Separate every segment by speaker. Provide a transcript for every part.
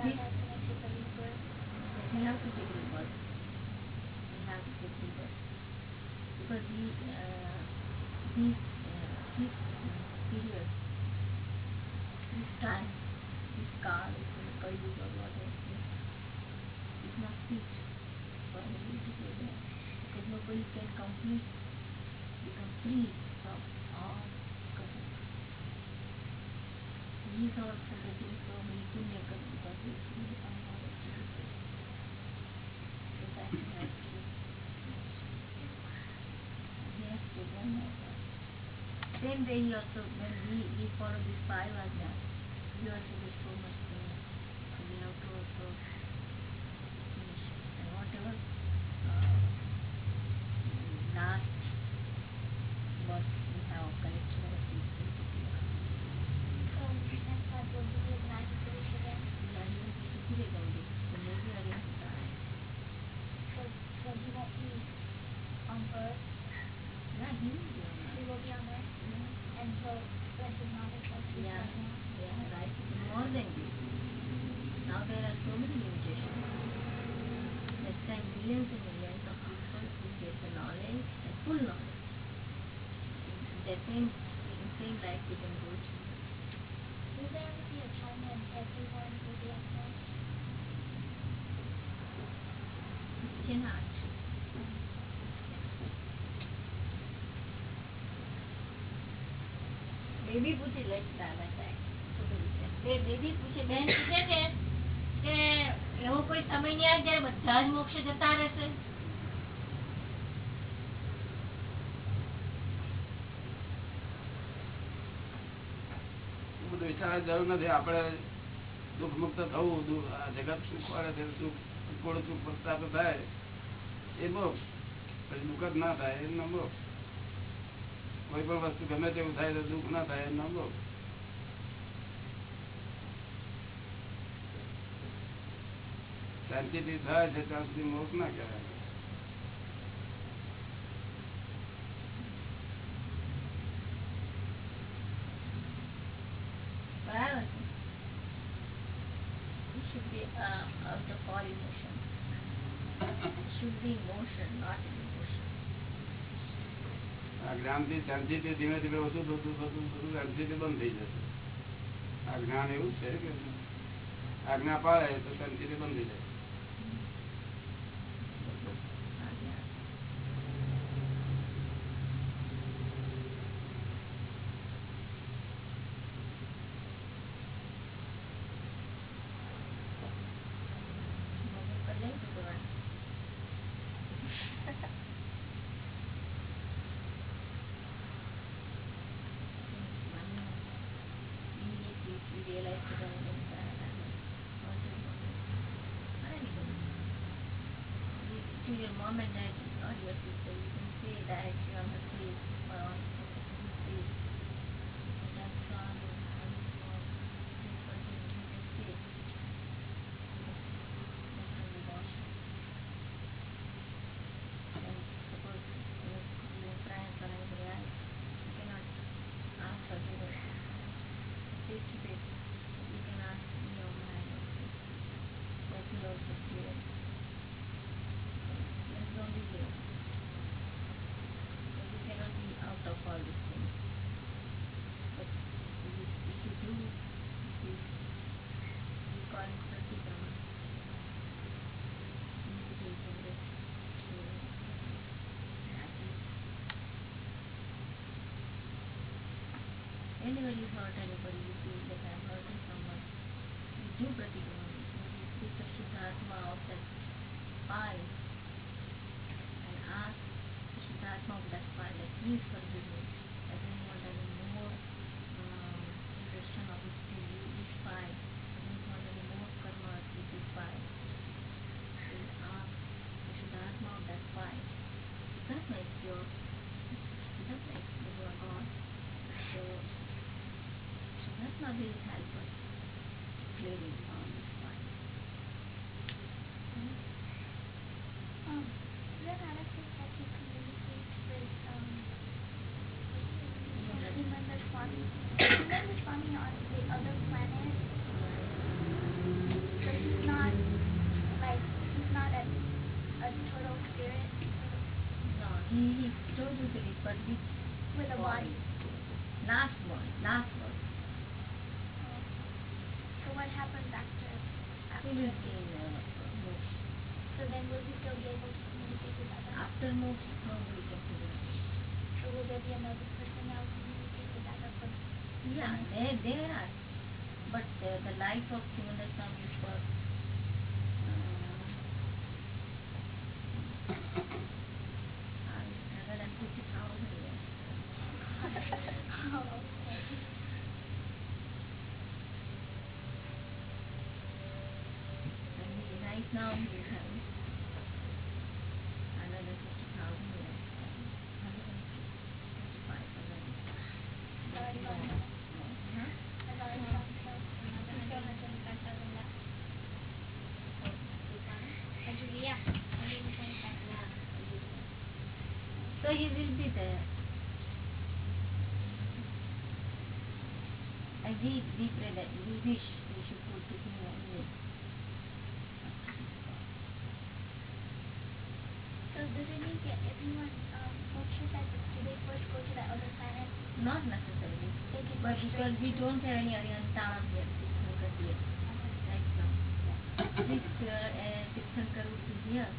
Speaker 1: Uh, uh, uh, free Way he also, when we, we follow this five ajna, we also get full knowledge. In the same, in same life they can go to.
Speaker 2: Will there ever be a time when everyone will be on earth?
Speaker 1: It cannot. Baby પૂછે લે દાદા સાહેબ બે baby પૂછે બેન પૂછે છે કે એવો કોઈ સમય નહીં આવે જ્યારે બધા જ મોક્ષ જતા રહેશે
Speaker 3: બધું જરૂર નથી. આપણે દુઃખ મુક્ત થવું જગત સુખ વાળે છે, સુખ થોડું સુખ પ્રસ્તાપ થાય. એ મોક્ષ પછી દુઃખ જ ના થાય, એમનો મોક્ષ કોઈ પણ વસ્તુ ગમે તેવું થાય તો દુઃખ ના થાય, એમનો મોક્ષ શાંતિથી થાય છે, ત્યાં સુધી મોક્ષ ના કહેવાય. શાંતિથી ધીમે ધીમે ઓછું થતું થતું થતું શાંતિથી બંધ થઈ જશે. આ જ્ઞાન એવું છે કે આજ્ઞા પાળે તો શાંતિથી બંધ થઈ જાય.
Speaker 1: Anybody hurt anybody, you feel that I'm hurting someone, you do pratikrama. You speak the Shuddhatma of that file and ask Shuddhatma of that file that please forgive me. I don't want any more um, suggestion of this, this file. I don't want any more karma with this file. So you ask the Shuddhatma of that file. Shuddhatma is pure. Shuddhatma is the Lord God. So Shuddhatma will help us clearing all this file.
Speaker 2: Um, Renata says that he communicates with, um, Simandhar Swami. Simandhar Swami on the other planet. Does
Speaker 1: last one, last one.
Speaker 2: Oh. So what happens after?
Speaker 1: He
Speaker 2: After,
Speaker 1: will gain uh, moksha.
Speaker 2: so then will he still be able to communicate with others?
Speaker 1: After moksha, nobody can communicate.
Speaker 2: So will there be another person now communicate with that or for
Speaker 1: Yeah, there, there are. But uh, the life of Simandhar Swami is for uh, hundred and fifty thousand years.
Speaker 2: Oh, okay.
Speaker 1: And he, right now he is having hundred and fifty thousand years. Hundred and fifty-five thousand.
Speaker 2: Already gone.
Speaker 1: Huh?
Speaker 2: I've already gone, so there's still 125,000 left. Actually, yeah, 125.
Speaker 1: So he will be there. And we, we pray that we wish we should go to him only.
Speaker 2: So does it mean that everyone, um, moksha said, do they first go to that other planet?
Speaker 1: Not necessarily.
Speaker 2: They can
Speaker 1: But because we don't have any Arihantaram yet, Tirthankar yet, right now. Six, uh, uh, Tirthankar would be here.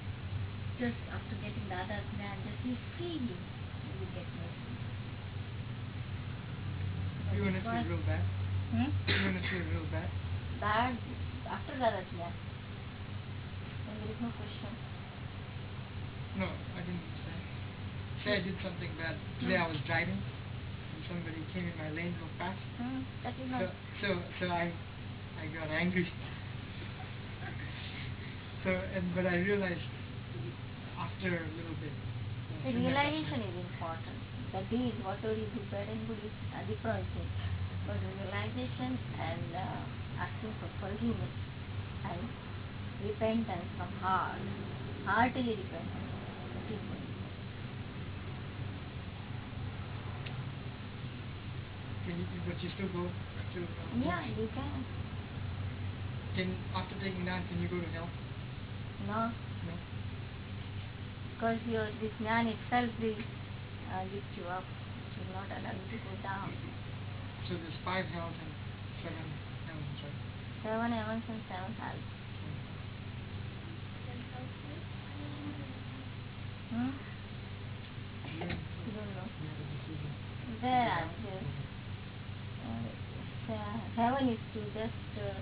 Speaker 1: Just after getting Dada's Gnan, just we see him, we will get mercy. That
Speaker 4: You want
Speaker 1: is
Speaker 4: to
Speaker 1: why-
Speaker 4: feel real bad?
Speaker 1: Hmm?
Speaker 4: You want to feel real bad?
Speaker 1: Bad after Gnan. Then there is no question.
Speaker 4: No, I didn't understand. Say I did something bad. Today I was driving and somebody came in my lane real fast.
Speaker 1: Hmm? That is
Speaker 4: So,
Speaker 1: not.
Speaker 4: so, so I, I got angry. So, and but I realized after a little bit.
Speaker 1: The realization is important. The deed, whatever you do, bad and good is a thing. Realization and uh, asking for forgiveness and repentance from heart, heartily repentance.
Speaker 4: Can you, but you still go to. Uh,
Speaker 1: Yeah, you can.
Speaker 4: Can after taking that, can you go to hell?
Speaker 1: No,
Speaker 4: No.
Speaker 1: because your this Gnan itself will uh, lift you up. It will not allow you to go down.
Speaker 4: So there's five hells and seven heavens, right?
Speaker 1: Seven heavens and seven hells.
Speaker 2: Then how to-
Speaker 1: Hmm?
Speaker 4: You,
Speaker 1: You don't know.
Speaker 4: you have a decision.
Speaker 1: There are just uh, heaven is to just uh,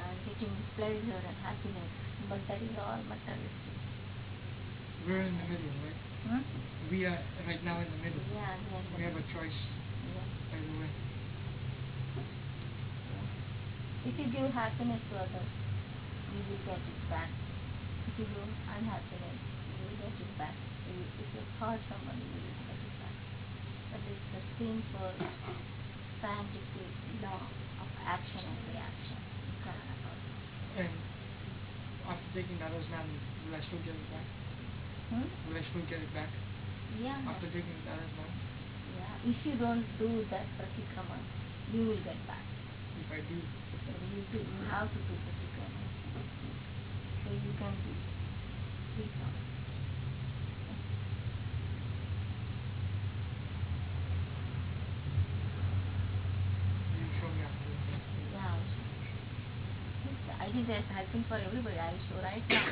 Speaker 1: uh, getting pleasure and happiness, but that is all materialistic.
Speaker 4: We're in the middle, right?
Speaker 1: Hmm?
Speaker 4: We are right now in the middle.
Speaker 1: Yeah, yeah,
Speaker 4: We have a choice,
Speaker 1: yeah.
Speaker 4: by the way.
Speaker 1: If you give happiness to others, you will get it back. If you give unhappiness, you will get it back. If you, hurt somebody, you will get it back. That is the simple scientific law of action and reaction. You cannot avoid it.
Speaker 4: And after taking Dada's Gnan, will I still get it back?
Speaker 1: Hmm?
Speaker 4: Will I still get it back
Speaker 1: Yeah.
Speaker 4: after taking Dada's Gnan?
Speaker 1: Yeah, if you don't do that pratikrama, you will get back.
Speaker 4: If I do,
Speaker 1: you do, have to do pratikrama. So you can it. I think that's helping for everybody. I show right now.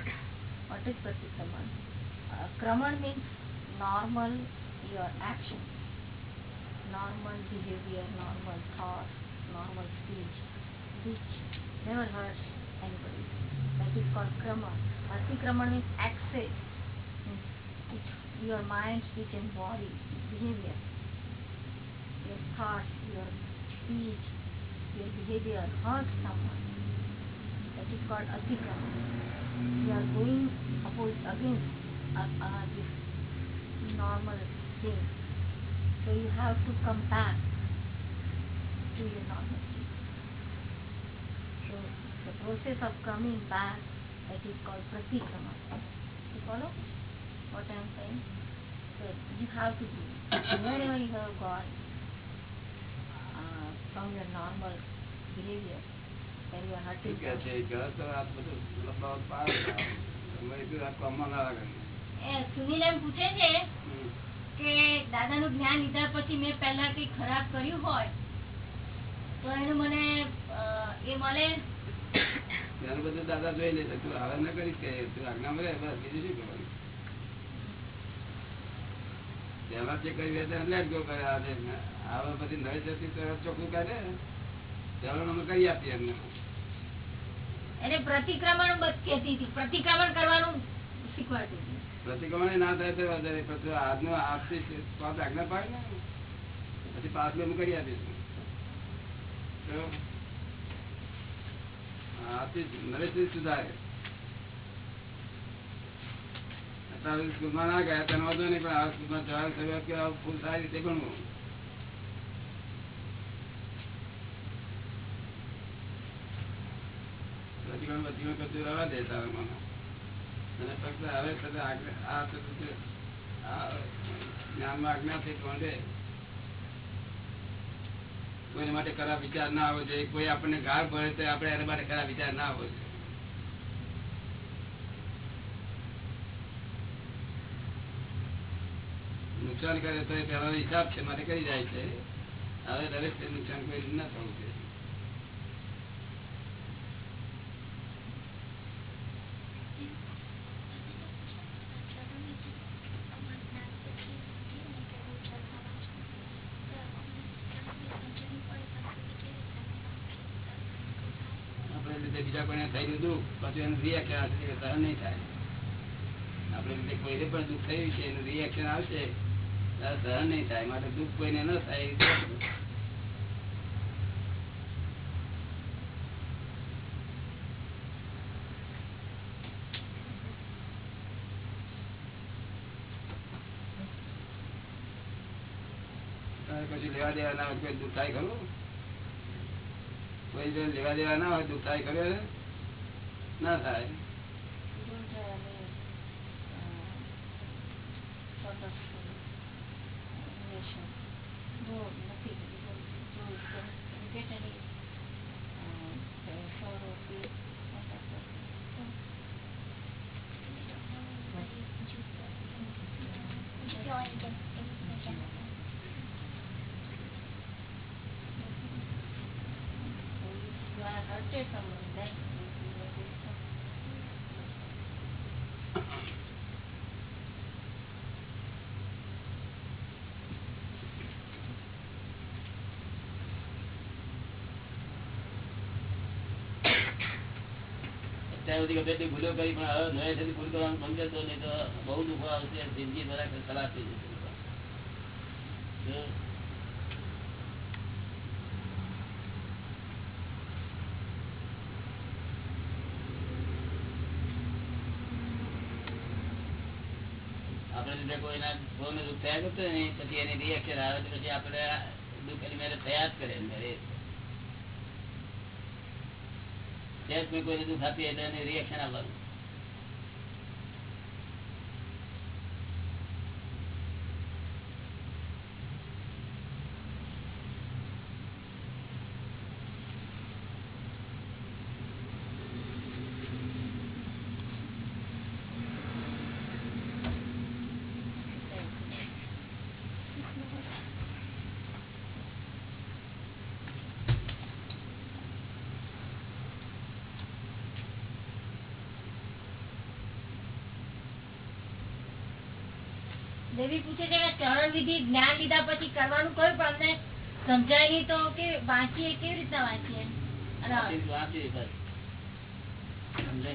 Speaker 1: What is pratikraman? Uh, kraman means normal your action, normal behavior, normal thought, normal speech, which never hurts anybody. That is called kraman. Pratikraman means excess, means it, your mind, speech and body, behavior, your thoughts, your speech, your behavior hurts someone. That is called atikrama. You are going oppose against uh, uh, this normal thing. So you have to come back to your normal process of coming back that is called pratikrama. You follow what I am saying? So you have to do it. Wherever you have gone uh, from your normal behavior, where you are hurting
Speaker 3: શું કે છે
Speaker 1: someone.
Speaker 3: ઘર તો આ બધું લંબાવત પાર તમે એટલું આ કામમાં ના લાગે
Speaker 1: એ સુનિલ એમ પૂછે છે
Speaker 3: હમ.
Speaker 1: કે દાદાનું જ્ઞાન લીધા પછી મેં પહેલા કઈ ખરાબ કર્યું હોય તો એનું મને અ, એ મળે
Speaker 3: એનું બધું દાદા જોઈ લેશે તું હવે ન કરીશ કે તું આજ્ઞા મળે બસ. બીજું શું કરવાનું? પહેલા જે કર્યું હોય તેને કરે હવે બધી નવી જતી તો ચોખ્ખું કાઢે. પહેલા અમે કરી આપીએ એમને.
Speaker 1: એને પ્રતિક્રમણ બધ હતી. પ્રતિક્રમણ કરવાનું શીખવાડતી
Speaker 3: પ્રતિક્રમણ ના થાય તો વધારે પછી આજનો આપતી પાંચ આજ્ઞા પાડે ને. પછી પાછું અમે કરી આપીશું. નરેશભાઈ સુધારે અત્યારે સ્કૂલમાં ના ગયા મને અને ફક્ત હવે આ જ્ઞાનમાં આજ્ઞાથી કોંડે કોઈને માટે ખરાબ વિચાર ના આવવો જોઈએ કોઈ આપણને ગાળ ભરે તો આપણે એના માટે ખરાબ વિચાર ના આવવો જોઈએ નુકસાન કરે તો એ પહેલાનો હિસાબ છે માટે કરી જાય છે. હવે દરેક નુકસાન કોઈ ના થવું જોઈએ આપણે લીધે બીજા કોઈને થયેલું દુઃખ પછી એનું થાય આપણે કોઈને પણ દુઃખ થયું છે રિએક્શન આવશે સહન નહીં થાય માટે દુઃખ કોઈને ન થાય જોવાનું. લેવા દેવા ના હોય દુઃખ થાય ખરું કોઈ લેવા દેવા ના હોય દુઃખ થાય ખરું? ના થાય
Speaker 1: Thank you.
Speaker 5: સુધી તેટલી ભૂલો કરી પણ હવે નવે સુધી ભૂલ કરવાનું કરતો નહીં તો બહુ દુઃખો આવશે. જિંદગી બરાબર ખરાબ થઈ જશે. કોઈના કોઈને દુઃખ થયા કરતો ને, પછી એની રિએક્શન આવે તો પછી આપણે દુઃખ થયા જ કરે મેરે સેલ્સ કોઈ વસ્તુ થતી એટલે રિએક્શન આપવાનું.
Speaker 1: દેવી પૂછે છે કે ચરણ વિધિ જ્ઞાન લીધા પછી કરવાનું કયું પણ અમને સમજાય નહીં તો કે વાંચીએ કેવી રીતના વાંચીએ? સમજાય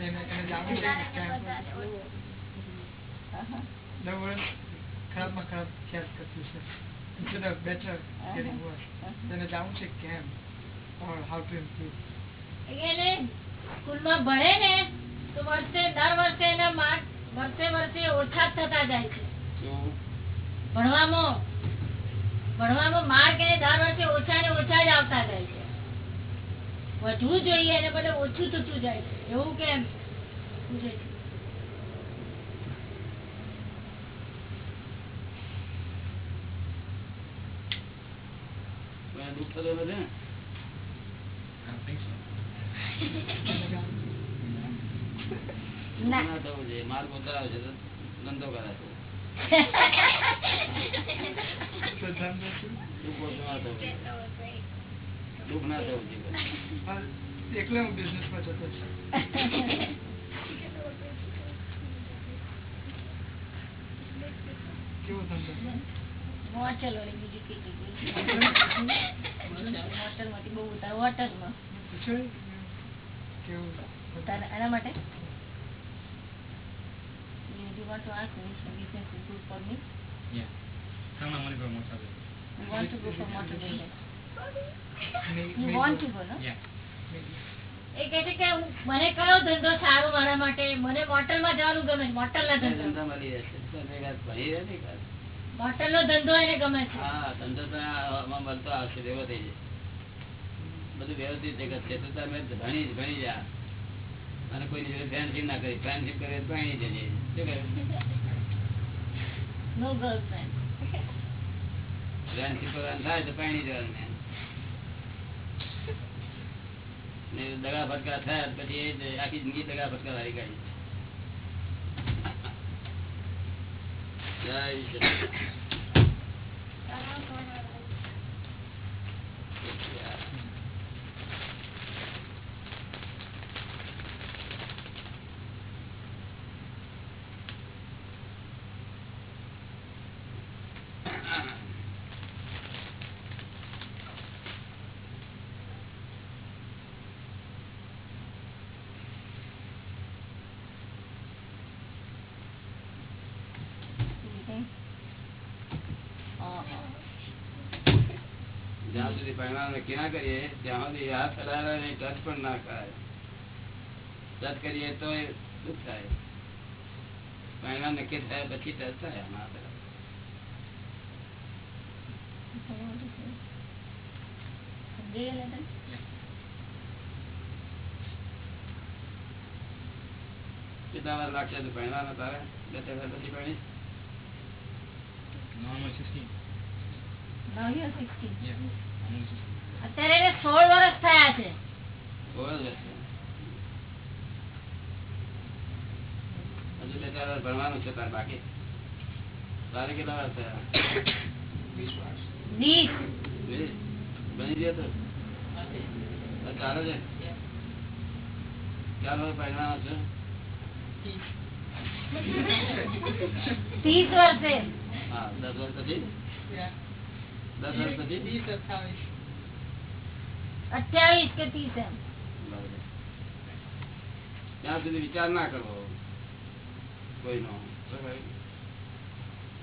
Speaker 4: દર વર્ષ એને
Speaker 6: માર્ક વર્ષે વર્ષે ઓછા થતા જાય છે ભણવામાં ભણવામાં માર્ક એને દર વર્ષે ઓછા ને ઓછા જ આવતા જાય છે. વધવું જોઈએ એને બદલે ઓછું થતું જાય છે. એવું કેમ?
Speaker 3: દુઃખ થતો નથી ને? માર્ગ ઉતરાવે દુઃખ ના થવું જોઈએ? દુઃખ ના થવું જોઈએ
Speaker 4: હા, એકલો હું બિઝનેસમાં જતો છું કેવો ધંધો
Speaker 1: મોચલ વળી બીજું કેટલું મોટલમાંથી બહુ ઉતાર હોટલમાં
Speaker 4: પૂછ્યું કેવું
Speaker 1: તારે એના માટે You do want to ask me if business is good for me?
Speaker 4: Yeah. Tell him I want to go to motel.
Speaker 1: You want to go for motor business?
Speaker 4: May-
Speaker 1: You
Speaker 4: maybe.
Speaker 1: want to go, no?
Speaker 4: Yeah.
Speaker 6: એ છે કે મને કયો ધંધો સારો મારા માટે? મને જવાનું ગમે ધંધો.
Speaker 3: ધંધા ને
Speaker 6: ધંધો એને ગમે છે.
Speaker 3: હા ધંધો તો મળતો આવશે એવો થઈ જાય. બધું વ્યવસ્થિત જગત છે. તો તમે ભણી જ ભણી જા. અને કોઈની જોડે ફ્રેન્ડશીપ ના કરી. ફ્રેન્ડશીપ કરે તો ભણી જજે. શું કહ્યું ફ્રેન્ડશીપ કરવાનું થાય તો ભણી જવાનું ને. ને દગા ભટકા થયા પછી એ આખી જિંદગી દગા ભટકા વાળી કાઢી જય પરિણામ નક્કી ના કરીએ ત્યાં સુધી હાથ અડાડે નહીં ટચ પણ ના કરાય ટચ કરીએ તો એ દુઃખ થાય પરિણામ નક્કી થાય પછી ટચ થાય આમાં હાથ અડાડે.
Speaker 1: What you want to say? સમજી ગયેલા તમે?
Speaker 3: કેટલા વાર લાગશે તું ભણવાના તારે બે ત્રણ વાર પછી ભણીશ
Speaker 4: No, I'm only 16.
Speaker 1: Now you are 16.
Speaker 4: Yeah. I'm only 16.
Speaker 6: અત્યારે એને સોળ વર્ષ થયા છે
Speaker 3: સોળ જ વર્ષે. હજુ બે ચાર વાર ભણવાનું છે તારે બાકી તારે કેટલા વાર થયા
Speaker 4: વીસ વર્ષ.
Speaker 6: વીસ
Speaker 3: વીસ? ભણી દે તો હવે ચાલે છે ચાર વાર ભણવાનું છે
Speaker 6: ત્રીસ વર્ષે
Speaker 3: હા દસ વર્ષ પછી ત્યાં સુધી વિચાર ના કરવો કોઈનો.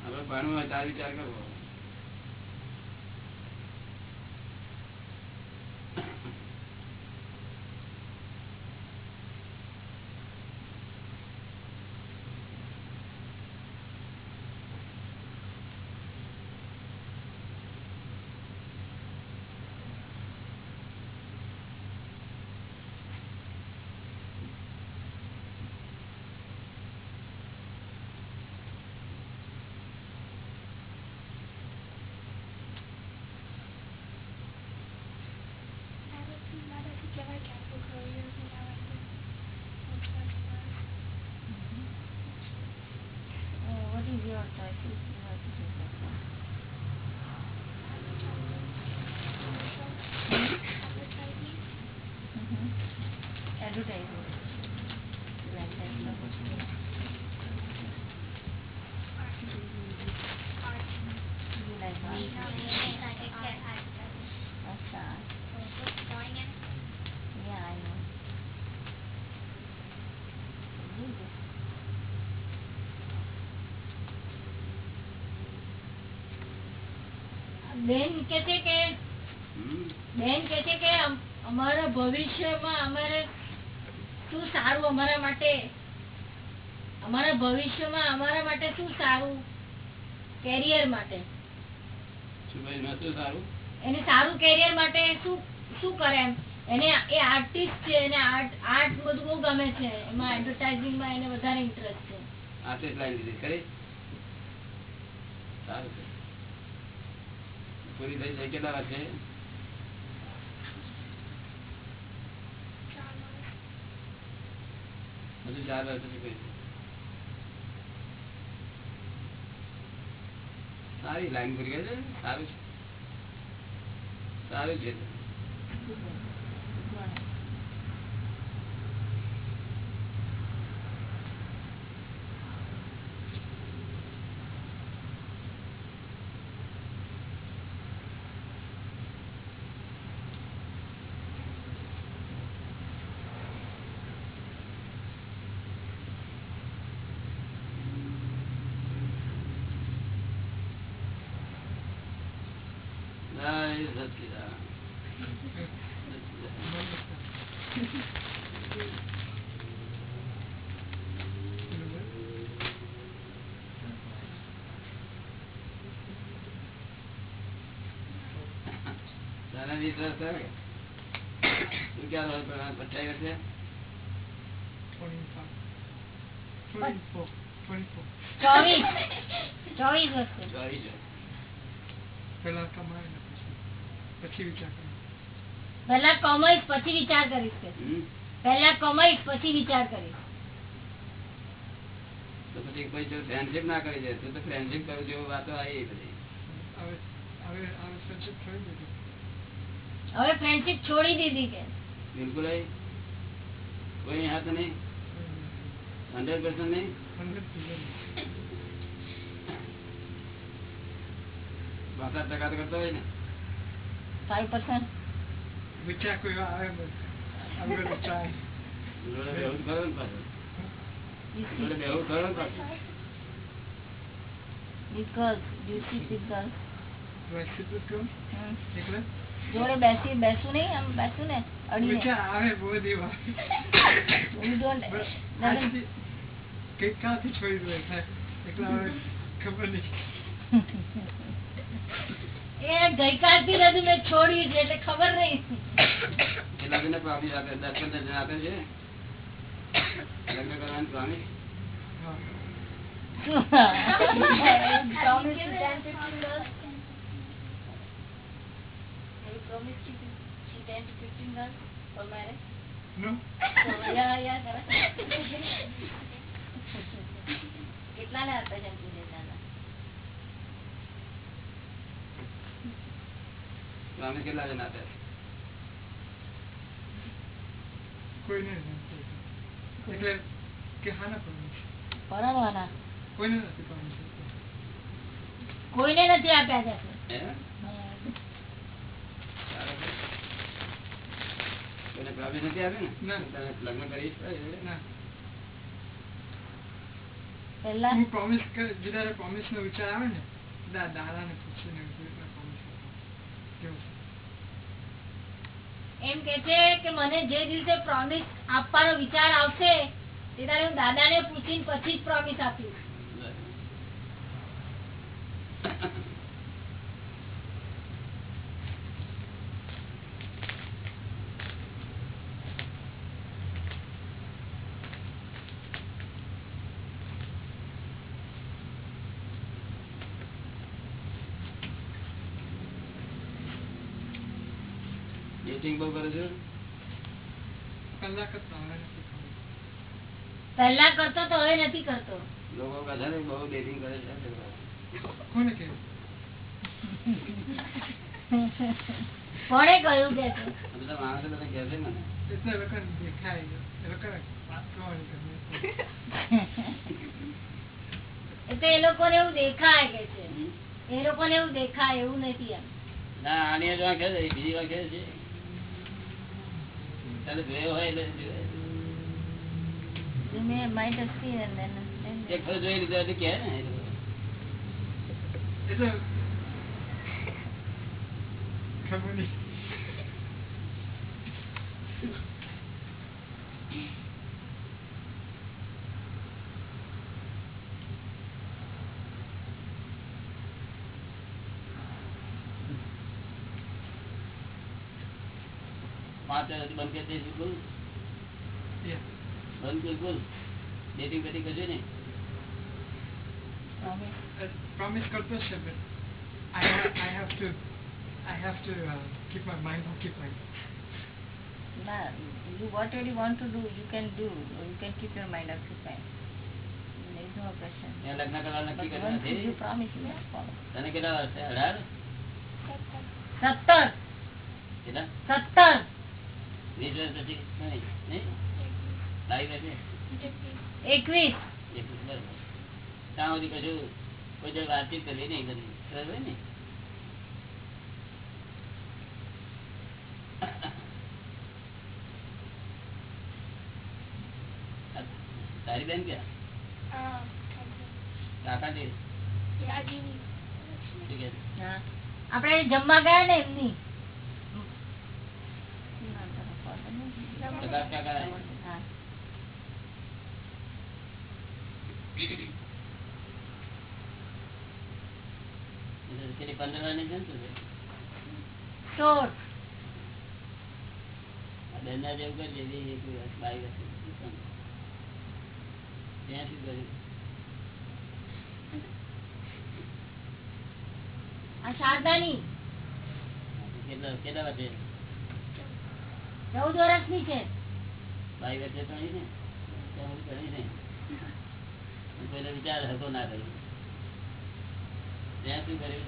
Speaker 3: આપણે ભણવું હોય ત્યારે વિચાર કરવો
Speaker 1: કે છે કે બેન કે છે કે અમારા ભવિષ્યમાં અમારે શું સારું અમારા માટે? અમારા ભવિષ્યમાં અમારા માટે શું સારું? કેરિયર માટે. એને સારું કેરિયર માટે શું શું કરે એમ? એને એ આર્ટિસ્ટ છે એને આર્ટ આર્ટ બધું બહુ ગમે છે. એમાં એડવર્ટાઇઝિંગમાં એને વધારે ઇન્ટરેસ્ટ છે.
Speaker 3: આર્ટિસ્ટ લાઈન લીધી ખરી? સારું પૂરી થઈ જાય કેટલા વાર છે
Speaker 6: ચાર વર્ષ.
Speaker 3: હજુ ચાર વર્ષ પછી કરી સારી લાઈન પૂરી કરી છે સારું છે સારું છે રહે પણ પચાઈ વર્ષે
Speaker 4: Twenty-five. Twenty-four. Twenty-four.
Speaker 1: ચોવીસ ચોવીસ વર્ષે
Speaker 3: ચોવીસ વર્ષ.
Speaker 4: પહેલા કમાય ને પછી પછી વિચાર કરો
Speaker 1: પહેલા કમાઈશ પછી વિચાર કરીશ કે
Speaker 3: હમ?
Speaker 1: પહેલા કમાઈશ પછી વિચાર કરીશ
Speaker 3: તો પછી કોઈ જો ફ્રેન્ડશીપ ના કરી દે તો ફ્રેન્ડશીપ કરું જેવું વાતો આવી બધી
Speaker 4: હવે હવે હવે friendship છોડી દીધી
Speaker 1: હવે ફ્રેન્ડશીપ છોડી દીધી કે
Speaker 3: બિલકુલ અહીં કોઈ હાથ નહીં હંડ્રેડ પર્સન્ટ નહીં
Speaker 4: હંડ્રેડ પર્સન્ટ
Speaker 3: ભાષા ટકા તો કરતો હોય ને
Speaker 1: ફાઈવ પર્સન્ટ
Speaker 4: વિચાર કોઈ આવે બસ I'm gonna try.
Speaker 3: જોડે બેહવું જ ખરું ને પાછું જોડે બેહવું ખરું ને પાછું
Speaker 2: With girls. Do you sit with girls?
Speaker 4: Do I sit with girls?
Speaker 2: Hmm. જોડે બેસી બેસું નહીં આમ બેસું ને અડીને.
Speaker 4: વિચાર આવે બહુ દીવા
Speaker 2: You
Speaker 4: ડોન્ટ કાંથી છોડી દો એકલા ખબર નહીં.
Speaker 1: એ ગઈકાલથી બધું મેં છોડ્યું છે એટલે ખબર નહીં.
Speaker 3: કેટલા જણને પ્રોમિસ દસ પંદર જણ આપે છે. લગ્ન કરવાની પ્રોમિસ
Speaker 4: હા
Speaker 2: promise to 10, 15 girls? Have you promised to see 10 to 15 girls for marriage?
Speaker 4: No
Speaker 2: So, yeah, yeah, correct. કેટલાને આપે છે પૂજે દાદા
Speaker 3: પ્રોમિસ કેટલા જણ આપે
Speaker 4: કોઈને નથી એટલે કે હા ના promise.
Speaker 1: પરણવાના
Speaker 4: કોઈને નથી promise આપતો.
Speaker 1: કોઈને નથી આપ્યા છે
Speaker 4: વિચાર આવે ને દાદા ને પૂછીને
Speaker 1: એમ કે છે કે મને જે દિવસે પ્રોમિસ આપવાનો વિચાર આવશે તે તારે હું દાદાને પૂછીને પછી જ પ્રોમિસ આપીશ.
Speaker 3: ડેટિંગ બહુ કરું છું?
Speaker 4: પહેલા કરતા.
Speaker 1: તો હવે નથી કરતો.
Speaker 3: લોકો વધારે બહુ ડેટિંગ કરે છે
Speaker 4: કોને કહ્યું
Speaker 1: કોણે કહ્યું કે
Speaker 3: બધા માણસો બધા કહે છે મને.
Speaker 4: એ તો એ લોકોને દેખાય એ લોકોને વાત કરવાની
Speaker 1: એ એ લોકોને એવું દેખાય કે છે. એ લોકોને એવું દેખાય એવું નથી એમ.
Speaker 3: ના આની જ વાંખે છે બીજી વાંખે છે. તને જોયો હોય એટલે જોયો જોઈ લીધો એટલે કે ને.
Speaker 4: ખબર નહીં.
Speaker 3: બંધ કરી દઈશ બિલકુલ
Speaker 4: Yeah.
Speaker 3: બંધ બિલકુલ ડેટિંગ બેટિંગ કરશે ને
Speaker 1: promise.
Speaker 4: Uh, promise કરતો જ છે but I have, I have to I have to uh, keep my mind occupied.
Speaker 1: Nah, you whatever you want to do, you can do. Or you can keep your mind occupied. There is no question.
Speaker 3: ત્યાં લગ્ન કરવાનું
Speaker 1: But
Speaker 3: નક્કી કર્યું
Speaker 1: once
Speaker 3: નથી
Speaker 1: you promise, you must follow.
Speaker 3: તને કેટલા વર્ષ થયા? અઢાર
Speaker 1: સત્તર
Speaker 3: કેટલા
Speaker 1: સત્તર એકવીસ.
Speaker 3: એકવીસ ત્યાં સુધી કશું કોઈ જોડે વાતચીત કરવી નહીં બધી. બરાબર ને? તારી બેન ક્યાં? કાકા?
Speaker 1: હા. આપણે જમવા ગયા ને એમની?
Speaker 3: ત્યાં શું કર્યું
Speaker 1: આ શારદાની
Speaker 3: કેટલા કેટલા વર્ષે
Speaker 1: ચૌદ વર્ષની છે.
Speaker 3: ને? પેલો વિચાર હતો ના કર્યો. ત્યાં શું કર્યું?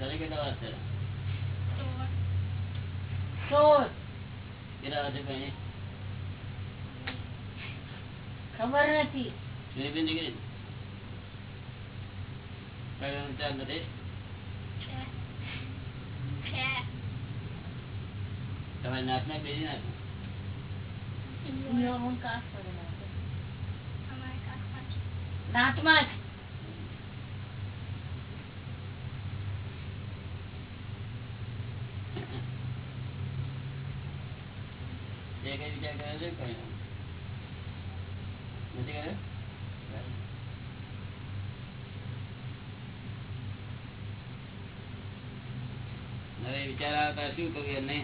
Speaker 3: તારે કેટલા વર્ષ થયા?
Speaker 1: સોળ.
Speaker 3: કેટલા વર્ષે કઈ
Speaker 1: ખબર નથી.
Speaker 3: સુનિબેન દીકરી વિચાર નથી? તમારી નાચમાં બેસી નાખ
Speaker 1: Your own caste for the matter. નાતમાં જ
Speaker 3: એ કઈ વિચાર કર્યો છે કઈ નથી કર્યો હવે વિચાર આવે તો શું કરવું એમને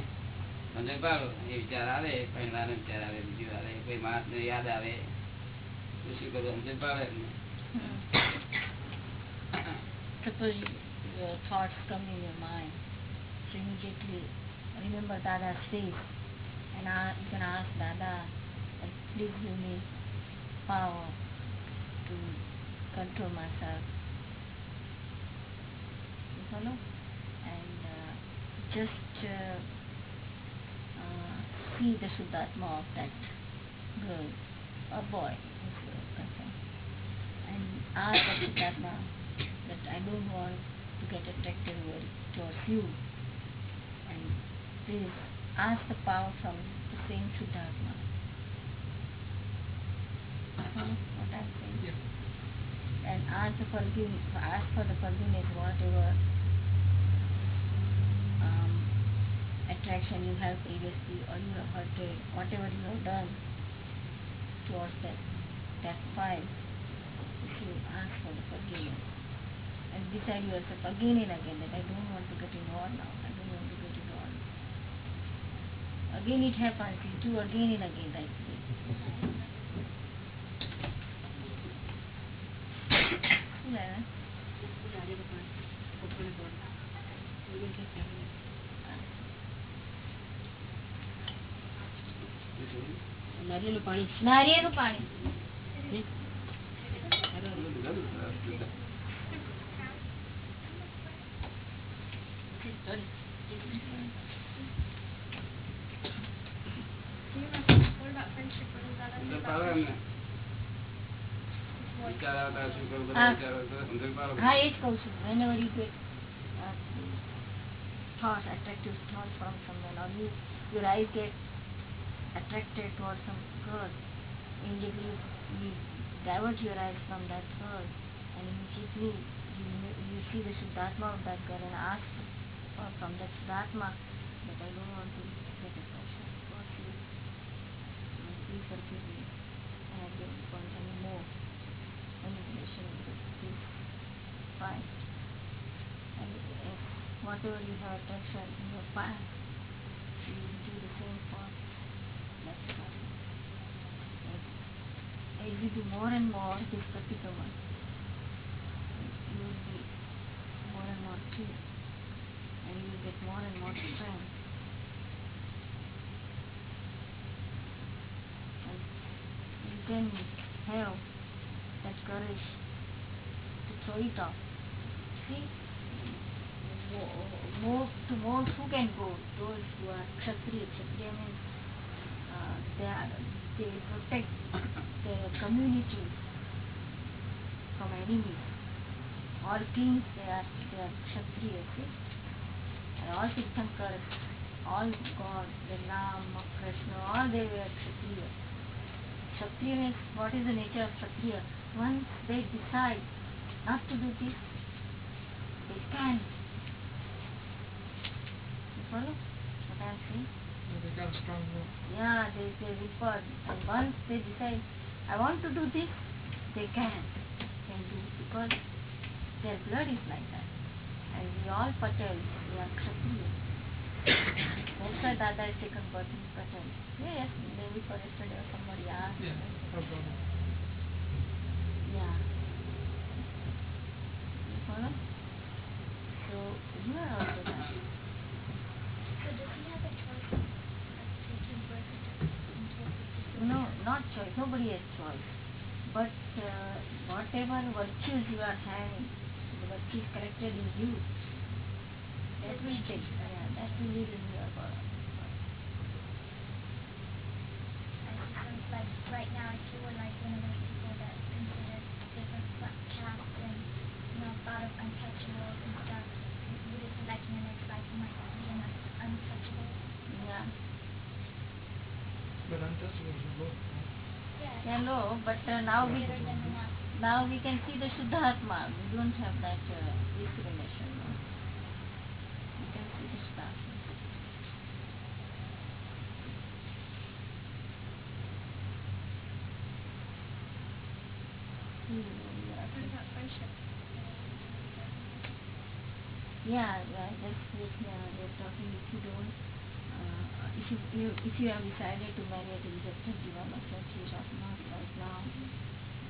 Speaker 3: સમજ પાડો એ વિચાર આવે પહેલાનો વિચાર આવે બીજું આવે કોઈ માણસ ને યાદ આવે તો શું કરવું સમજ પાડે એમને
Speaker 1: suppose your thoughts come in your mind, so immediately remember Dada's face and a- you can ask Dada, like, please give me power to control myself. You follow? And uh, just uh, see the Shuddhatma of that girl or boy, if you're concerned. And ask the Shuddhatma that I don't want to get attracted towards you. And please ask the power from the same Shuddhatma. Follow what I'm saying?
Speaker 4: Yeah.
Speaker 1: And ask the forgive, ask for the forgiveness whatever um, attraction you have previously or you have hurted, whatever you have done towards that that file, if you ask for the forgiveness and decide yourself again and again that I don't want to get involved now, I don't want to get involved. Again it happens, you do again and again like this.
Speaker 3: આવતા શું કરવું બધા
Speaker 1: હા.
Speaker 3: વિચારો તો સમજણ પાડો
Speaker 1: હા એ જ કહું છું whenever you get uh, thought attractive thought from someone or you your eyes get attracted towards some girl. Immediately you divert your eyes from that girl. And immediately you, you see the Shuddhatma of that girl and ask from that Shuddhatma that I don't want to get attraction towards you please forgive me. And I don't want any more any relation with this fine. And if whatever you have attraction in your past, you will do the same for next time. And you do more and more this pratikraman, you will be more and more free and you will get more and more strength. And you can have that courage to throw it off. See, mo- most, to most who can go? Those who are Kshatriya. Kshatriya means they, are, they protect their community from enemies. All kings, they are, they are Kshatriya, see? And all Tirthankars, all gods, the Rama, Krishna, all they were Kshatriya. Kshatriya means what is the nature of Kshatriya? Once they decide not to do this, they can. You follow what I am saying?
Speaker 4: They got a strong will.
Speaker 1: Yeah, they, they report. And once they decide, I want to do this, they can. Can do because their blood is like that. And we all Patels, we are Kshatriya. That's why Dada is taken birth in Patel. Yes, maybe for yesterday or somebody asked.
Speaker 4: Yeah, no problem.
Speaker 1: Yeah. You follow? So you are also that.
Speaker 2: So does he have a choice of taking birth certificate into a particular
Speaker 1: No, not choice. Nobody has choice. But uh, whatever virtues you are having, the virtues collected in you, that will take. Yeah, that will live in your body.
Speaker 2: I see some like right now if you were like one of those people that considered different cla- castes and you know thought of untouchables and stuff, would it be like in your next life you might be an untouchable?
Speaker 1: Yeah.
Speaker 4: But untouchable is a
Speaker 2: Yeah,
Speaker 1: but uh, now we
Speaker 2: Better than the not.
Speaker 1: now we can see the Shuddhatma. We don't have that uh, discrimination. No? We can see the Shuddhatma. Hmm, yeah.
Speaker 2: What about friendship?
Speaker 1: Yeah, yeah, that's what uh, they're talking. If you don't, uh, if you, you if you have decided to marry at the age of 21 or 20 or not right now,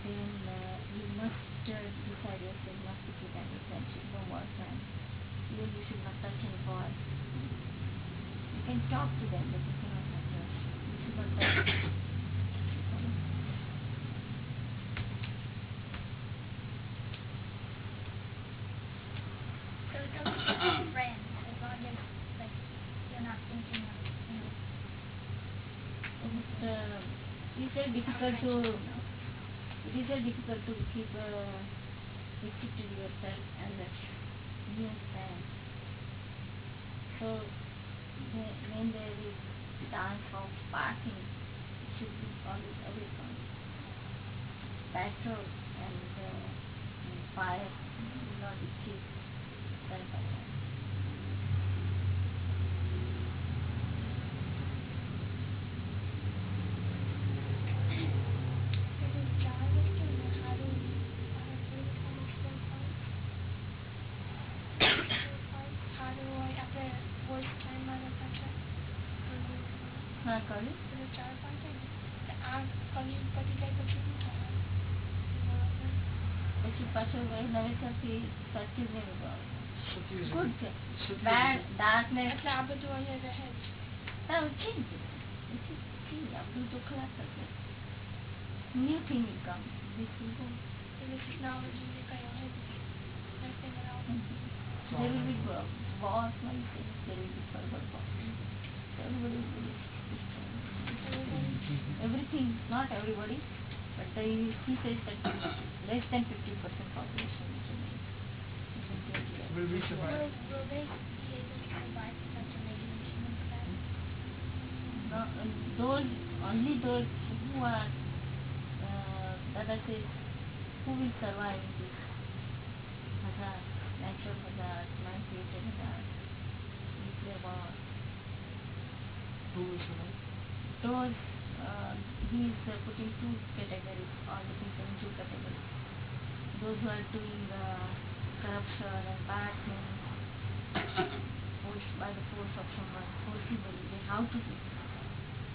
Speaker 1: then uh, you must uh, decide yourself not to keep any friendship, no more friends. Even you should not touch any boy. You can talk to them, but you cannot touch. You should not touch them.
Speaker 2: So it's okay to be friends as long as like you're not thinking of you know
Speaker 1: But, uh, is difficult to it is very difficult to keep uh, restricted yourself as a new fan. So when, when there is dance of parking, it should be always away from petrol and uh, and fire not be keep વળી નવેસરથી સચિવ ને
Speaker 4: Satyaj is
Speaker 1: good છે
Speaker 4: Satyaj
Speaker 1: bed
Speaker 4: is-
Speaker 1: darkness
Speaker 2: એટલે આ બધું અહીંયા રહે જ
Speaker 1: Oh, change it. This is see, Abdul to class New thing will come. This will go.
Speaker 2: એટલે technology ને કઈ
Speaker 1: There will be uh, wars, no, you say, there will be further wars. Everybody will be Everything, not everybody, but the, he says that less than fifty percent population will remain.
Speaker 4: Will we
Speaker 2: Will,
Speaker 4: survive?
Speaker 2: will they be able to survive such a radiation and stuff?
Speaker 1: No, uh, those, only those who are, uh, Dada says, who will survive in this hazard, natural hazard, man-created hazard, nuclear war.
Speaker 4: Who will survive?
Speaker 1: Those, uh, he is uh, putting two categories, all the people in two categories. Those who are doing uh, corruption and bad things, forced by the force of someone, forcibly, they how to do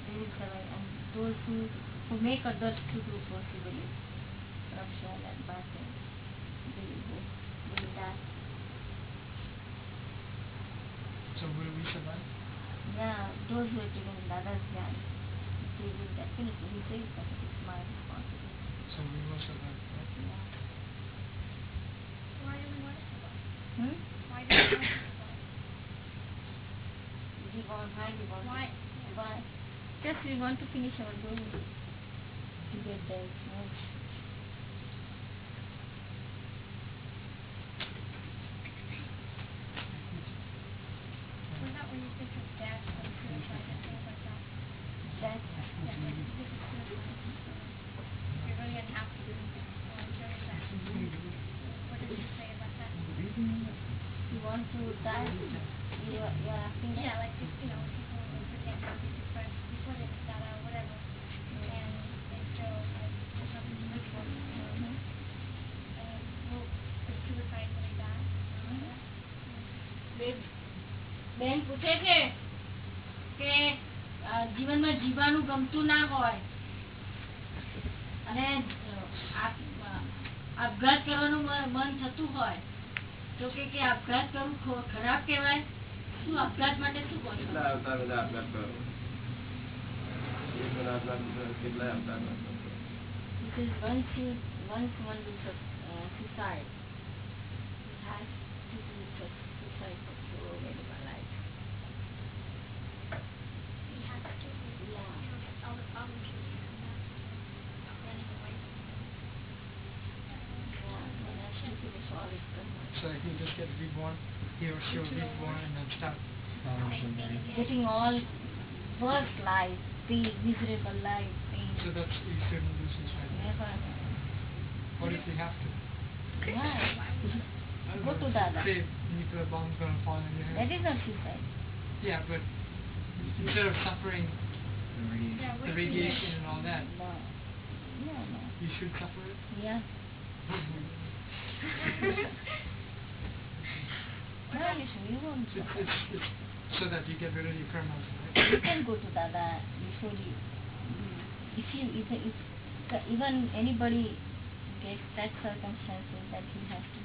Speaker 1: they will survive and those who, who make others to do forcibly corruption and bad things they will go they will die
Speaker 4: So will we survive?
Speaker 1: yeah those who are taken Dada's jnana definitely he says that it is my responsibility
Speaker 4: So we will survive. right?
Speaker 1: yeah.
Speaker 2: Why do we want to survive?
Speaker 1: hmm?
Speaker 2: Why do we want to
Speaker 1: why
Speaker 2: Why?
Speaker 1: why just we want to finish our goal to get there
Speaker 2: decide you
Speaker 1: are, you are asking
Speaker 2: yeah that? like if you know people would forget how to first before they start out whatever and they still like have a ritual you know
Speaker 1: mm-hmm.
Speaker 2: and will the suicide really bad
Speaker 6: બેન પૂછે છે કે જીવનમાં જીવવાનું ગમતું ના હોય અને આપઘાત કરવાનું મન થતું હોય તો કે કે આપઘાત કરવું ખો- ખરાબ કહેવાય શું આપઘાત માટે શું કહો છો
Speaker 3: કેટલા અવતાર બધા આપઘાત કરો એક બધા આપઘાત કરો, કેટલાય અવતાર કરો.
Speaker 1: He says once
Speaker 2: all
Speaker 1: worse life, pain, miserable life, pain.
Speaker 4: So that's you shouldn't do suicide.
Speaker 1: Never.
Speaker 4: What if you have to?
Speaker 1: Yeah. Go to Dada.
Speaker 4: Say nuclear bomb's gonna fall in your
Speaker 1: That
Speaker 4: head.
Speaker 1: is not suicide.
Speaker 4: Yeah, but instead of suffering
Speaker 2: Yeah,
Speaker 4: the radiation and all that,
Speaker 1: No. No, no.
Speaker 4: you should suffer it.
Speaker 1: Yeah. No, you should. You won't
Speaker 4: It's, it's, it's so that you get rid of your karma.
Speaker 1: you can go to Dada before you. If you if, if even anybody gets that circumstances that he has to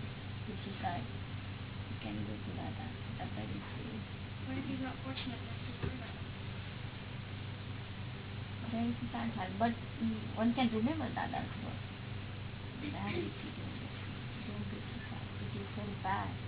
Speaker 1: do suicide, you can go to Dada. Dada will say,
Speaker 2: What if he's not fortunate enough to do that?
Speaker 1: then he can't help. But mm, one can remember Dada's word. Dad, if you don't do don't do suicide, it is very bad.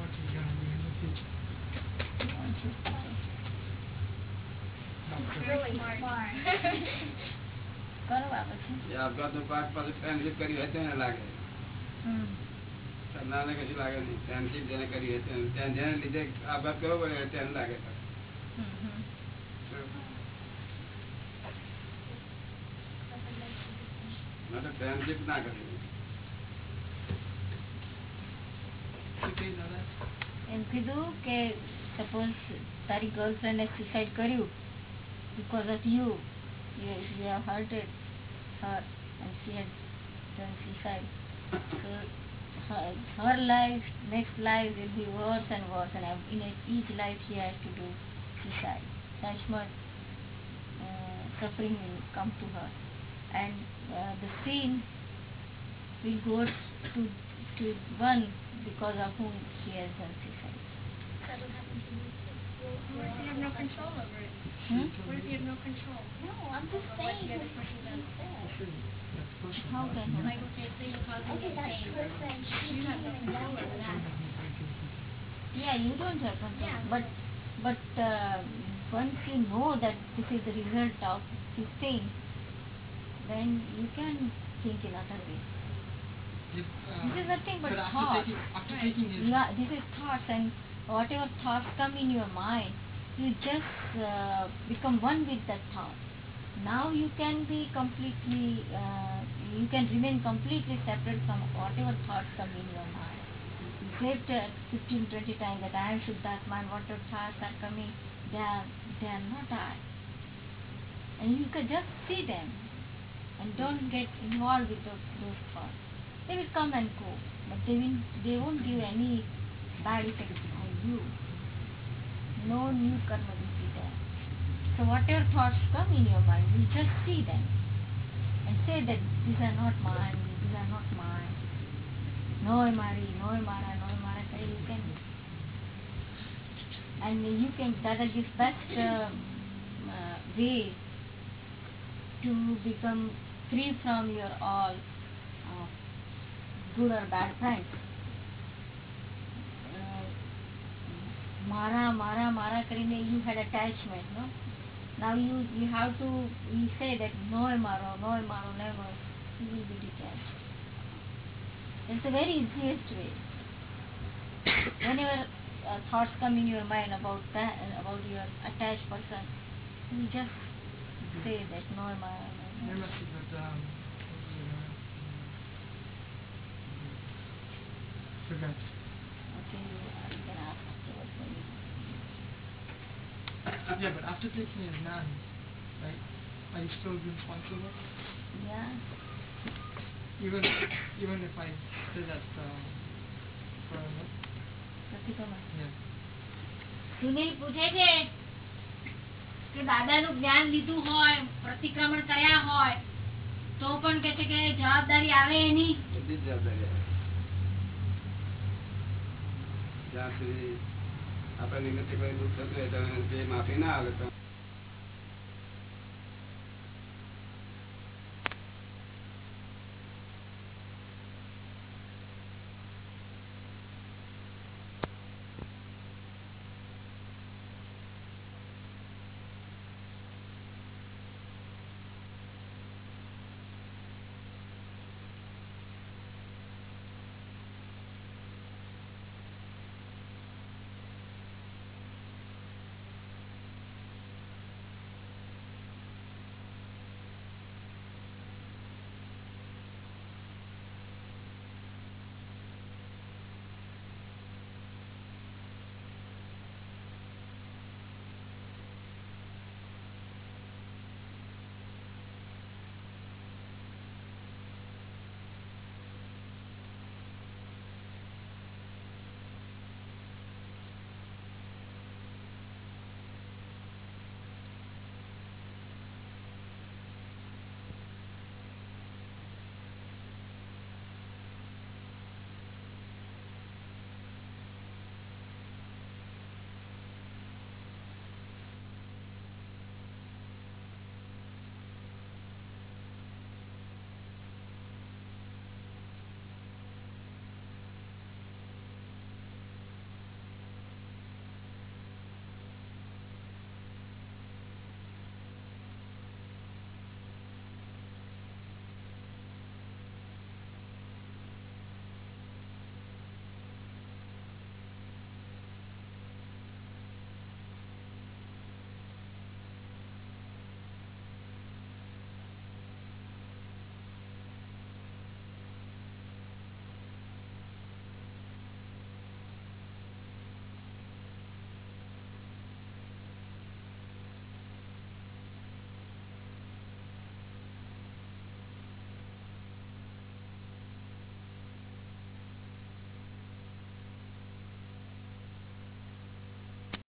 Speaker 4: what he's gonna do in the future. Doctor.
Speaker 2: Really smart.
Speaker 1: કરવા પછી
Speaker 3: એ આપઘાતનો પાક પાછું પ્રેમથી કર્યું હોય તેને લાગે
Speaker 1: હમ.
Speaker 3: કરનારને કશું લાગે નહીં પ્રેમથી જેને કરી હોય તેને ત્યાં જેને લીધે આપઘાત કરવો પડે તેને લાગે
Speaker 1: હમ, હમ.
Speaker 3: માટે પ્રેમથી ના કરવી
Speaker 4: શું કહી દાદા?
Speaker 1: એમ કીધું કે સપોઝ તારી ગર્લફ્રેન્ડે સુસાઇડ કર્યું because of you you, you have hurted her and she had done suicide so her, her life, next life will be worse and worse, and ev- in each life she has to do suicide. Such much uh, suffering will come to her, and uh, the sin will go to to one because of whom she has done suicide.
Speaker 7: What if
Speaker 2: you'll
Speaker 7: have no control over it?
Speaker 1: Hmm?
Speaker 7: What if you have no control?
Speaker 2: No, I'm just
Speaker 7: Over what
Speaker 2: saying
Speaker 7: the
Speaker 2: what
Speaker 7: other person does.
Speaker 1: How can?
Speaker 7: Like, okay, say you're causing
Speaker 2: Okay,
Speaker 7: me
Speaker 2: that
Speaker 7: pain.
Speaker 2: person, she
Speaker 7: You have
Speaker 2: didn't
Speaker 7: no control over
Speaker 2: that.
Speaker 7: that.
Speaker 1: Yeah, you don't have control.
Speaker 7: Yeah.
Speaker 1: But but uh, once you know that this is the result of this thing, then you can think in other way.
Speaker 4: If, uh,
Speaker 1: This is nothing but
Speaker 4: but after
Speaker 1: thought.
Speaker 4: taking after
Speaker 7: Right.
Speaker 4: taking his
Speaker 1: Yeah, this is thoughts and whatever thoughts come in your mind, you just uh, become one with that thought. Now you can be completely, uh, you can remain completely separate from whatever thoughts come in your mind. You said uh, 15, 20 times that I am Shuddhatma and whatever thoughts are coming, they are, they are not I. And you can just see them and don't get involved with those, those thoughts. They will come and go, but they will they won't give any bad effect you. No new karma will be there. So whatever thoughts come in your mind, you just see them and say that these are not mine, these are not mine. No mari, no mara, no mara. Say you can, and you can that is the best uh, uh, way to become free from your all uh, good or bad friends. Uh, Mara, Mara, Mara કરીને you had attachment, no? Now you you have to you say that no Maro, no Maro, never. You will be detached. It's the very easiest way. Whenever uh, thoughts come in your mind about that, about your attached person, you just say that no Mara, no
Speaker 4: There
Speaker 1: Mara.
Speaker 4: must be but um what was it, uh, forgot.
Speaker 1: Okay, you, you can ask afterwards when you
Speaker 4: Yeah, but after taking his nan, right? Are you still responsible?
Speaker 1: Yeah.
Speaker 4: Even even if I did that um for what?
Speaker 1: પ્રતિક્રમણ
Speaker 4: Yeah.
Speaker 6: Sunil પૂછે છે કે દાદાનું જ્ઞાન લીધું હોય પ્રતિક્રમણ કર્યા હોય તો પણ કે છે કે જવાબદારી આવે એની
Speaker 3: બધી જ જવાબદારી આવે. જ્યાં સુધી આપણા નિમિત્તે કોઈ દુઃખ થતું હોય તો માફી ના આવે